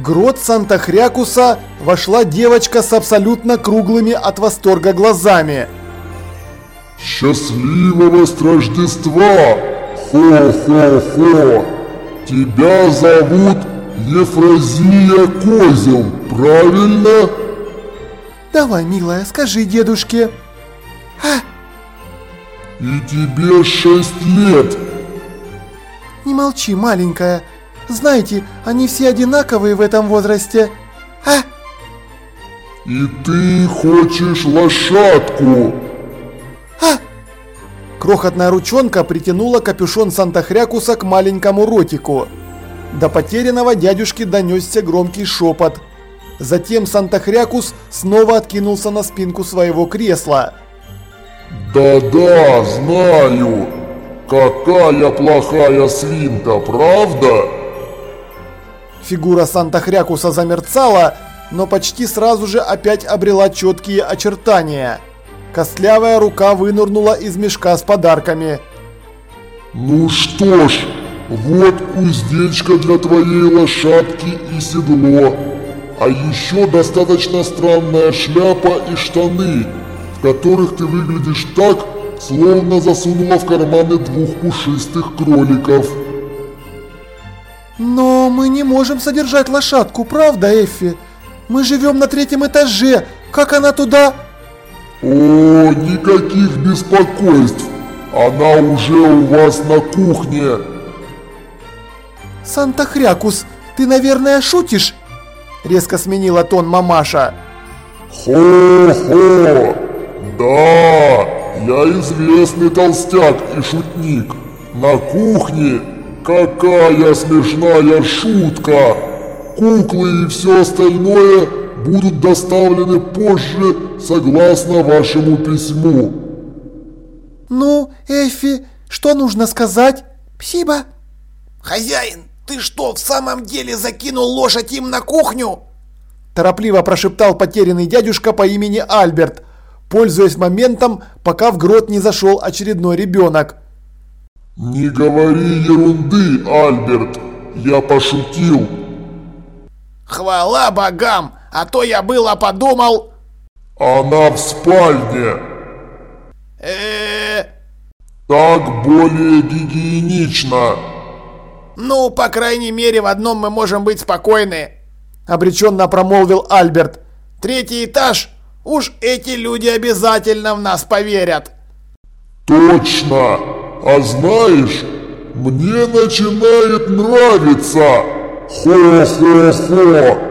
грот Санта-Хрякуса вошла девочка с абсолютно круглыми от восторга глазами. «Счастливого с Рождества! Хо-хо-хо! Тебя зовут Ефразия Козел, правильно?» «Давай, милая, скажи дедушке». «А?» «И тебе шесть лет!» «Не молчи, маленькая. Знаете, они все одинаковые в этом возрасте. А?» «И ты хочешь лошадку?» «А?» Крохотная ручонка притянула капюшон Санта-Хрякуса к маленькому ротику. До потерянного дядюшки донесся громкий шепот. Затем Санта-Хрякус снова откинулся на спинку своего кресла. «Да-да, знаю! Какая плохая свинка, правда?» Фигура Санта-Хрякуса замерцала, но почти сразу же опять обрела четкие очертания. Костлявая рука вынырнула из мешка с подарками. «Ну что ж, вот уздечка для твоей лошадки и седло, а еще достаточно странная шляпа и штаны, в которых ты выглядишь так, словно засунула в карманы двух пушистых кроликов». «Но мы не можем содержать лошадку, правда, Эффи? Мы живем на третьем этаже, как она туда...» «О, никаких беспокойств! Она уже у вас на кухне!» «Санта-Хрякус, ты, наверное, шутишь?» Резко сменила тон мамаша. «Хо-хо! Да, я известный толстяк и шутник. На кухне какая смешная шутка! Куклы и все остальное будут доставлены позже, согласно вашему письму». «Ну, Эффи, что нужно сказать?» «Спасибо». «Хозяин, ты что, в самом деле закинул лошадь им на кухню?» Торопливо прошептал потерянный дядюшка по имени Альберт, пользуясь моментом, пока в грот не зашел очередной ребенок. «Не говори ерунды, Альберт, я пошутил». «Хвала богам, а то я было подумал...» «Она в спальне». э Так более гигиенично. Ну, по крайней мере, в одном мы можем быть спокойны. Обреченно промолвил Альберт. Третий этаж? Уж эти люди обязательно в нас поверят. Точно! А знаешь, мне начинает нравиться. Хо-хо-хо!